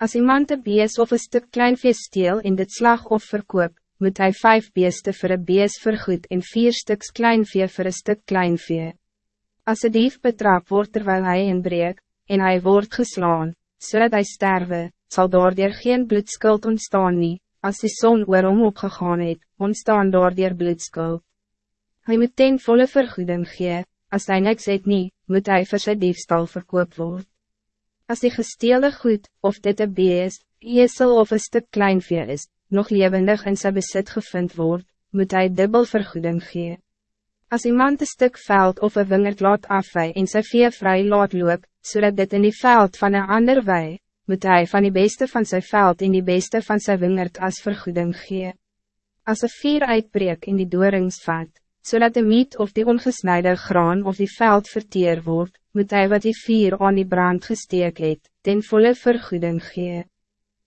Als iemand een bees of een stuk klein vis steel in dit slagoffer koop, moet hij vijf beesten voor een bees vergoed en vier stuks klein vee voor een stuk klein vee. Als een dief betrap wordt terwijl hij inbreek, en hij wordt geslaan, zodat hij sterven, zal daardoor geen bloedskuld ontstaan nie, als die zon waarom opgegaan het, ontstaan daardoor bloedskuld. Hij moet ten volle vergoeding gee, als hij niks het nie, moet hij vir sy diefstal verkoop word. Als die gesteelde goed, of dit een bees, esel of een stuk kleinvee is, nog levendig in zijn bezit gevind wordt, moet hij dubbel vergoeding gee. Als iemand een stuk veld of een wingerd laat afwij en sy vee vrij laat loop, zodat dit in die veld van een ander wei, moet hij van die beste van zijn veld in die beste van zijn wingerd als vergoeding gee. Als een vier uitbreek in die dooringsvat, zodat de miet of die ongesnijde graan of die veld verteer wordt, moet hij wat die vier aan die brand gesteek het, ten volle vergoeding gee.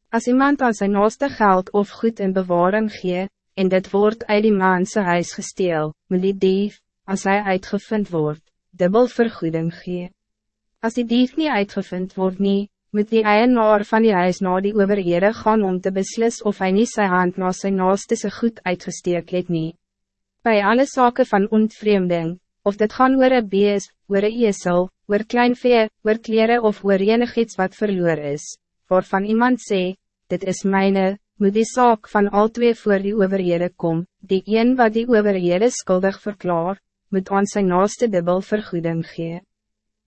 Als iemand aan zijn naaste geld of goed in bewaring gee, en dit wordt uit die man zijn huis gesteel, moet die dief, als hij uitgevind wordt, dubbel vergoeding gee. Als die dief niet uitgevind wordt niet, moet die eienaar van die huis na die overhede gaan om te beslis of hij niet zijn hand na zijn naaste se goed uitgesteek het nie. Bij alle zaken van ontvreemding, of dit gaan oor een bees, oor een esel, oor klein vee, oor kleren of oor enig iets wat verloor is, waarvan iemand sê, dit is mijne, moet die zaak van al twee voor die overhede kom, die een wat die overhede skuldig verklaar, moet aan zijn naaste dubbel vergoeding gee.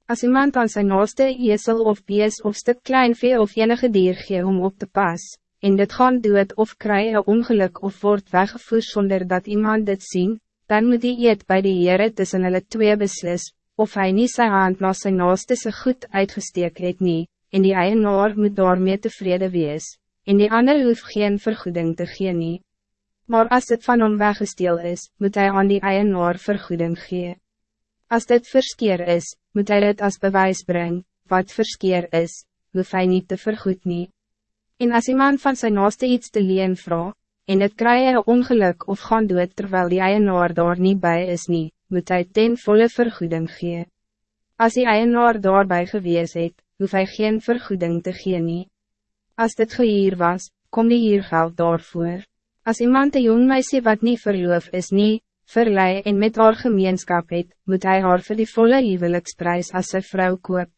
Als iemand aan zijn naaste esel of bees of stuk klein vee of enige dier gee om op te pas, en dit gaan doet of kry een ongeluk of wordt weggevoerd zonder dat iemand dit zien, dan moet die eet bij die Heere tussen hulle twee beslis, of hij niet zijn hand na sy naaste se goed uitgesteek het nie, en die eienaar moet daarmee tevreden wees, en die ander hoef geen vergoeding te gee nie. Maar als het van hom weggesteel is, moet hij aan die eienaar vergoeding gee. Als dit verskeer is, moet hij het als bewijs brengen, wat verskeer is, hoef hij niet te vergoed nie. En als iemand van zijn naaste iets te leen vraag, en het krijg een ongeluk of gaan dood terwijl die eienaar daar niet bij is nie, moet hij ten volle vergoeding gee. Als die eienaar daarbij gewees het, hoef hij geen vergoeding te gee nie. Als dit gehier was, kom die hier geld daarvoor. Als iemand een jong meisje wat niet verloof is nie, verlei en met haar gemeenskap het, moet hij haar voor die volle huweliksprijs als sy vrou koop.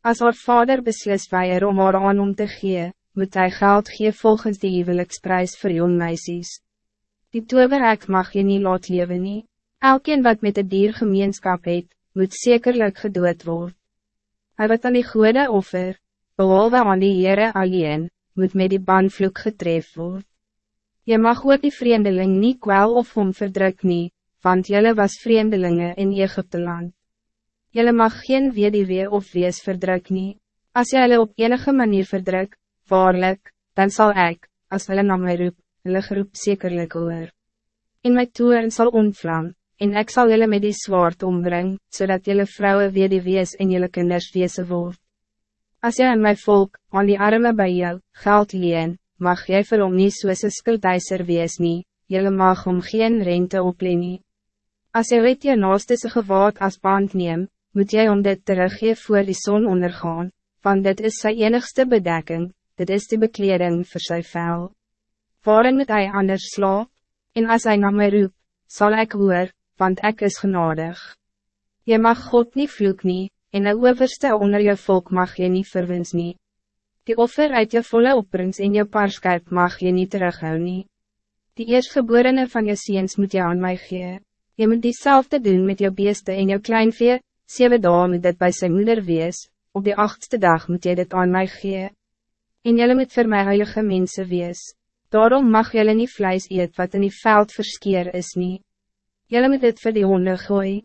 Als haar vader beslis weier om haar aan om te gee, moet hij geld gee volgens die huweliksprijs voor jong meisjes. Die toverhek mag je niet laat leven nie. Elkeen wat met de dier gemeenskap het, moet zekerlijk gedood worden. Hij wat aan die goede offer, behalve aan die Heere alleen, moet met die banvloek getref word. Je mag ook die vreemdeling niet kwel of om verdruk nie, want jelle was vreemdelingen in Egypte land. Jelle mag geen weduwee of wees verdruk nie. As jelle op enige manier verdruk, waarlijk, dan zal ik, als hulle na my roep, hulle geroep zekerlijk hoor. In my toeren zal ontvlam, en ik zal jullie met die zwaard ombrengen, zodat jullie vrouwen weer die wees en jullie kinders wees word. Als jy aan my volk, aan die arme bij jou, geld leen, mag jy vir hom nie soos een skuldeiser wees nie, jylle mag hom geen rente opleen nie. As jy weet jy naaste sy gewaad as band neem, moet jy om dit teruggeef voor die zon ondergaan, want dit is sy enigste bedekking, dit is de bekleding voor sy vel. Waarin moet hij anders slaap? En als hij naar mij roep, zal ik hoor, want ik is genadig. Je mag God niet vloek nie, en een overste onder je volk mag je niet verwens nie. Die offer uit je volle opbrengst in je paarskuip mag je niet terughou nie. Die eerstgeborene van je ziens moet je aan mij gee. Je moet diezelfde doen met je beeste en je kleinvee, zeven dagen moet dit bij zijn moeder wees, op de achtste dag moet je dit aan mij gee. En jylle moet vir my heilige mense wees. Daarom mag jylle nie vlees eet wat in die veld verskeer is nie. Jylle moet dit vir die honde gooi.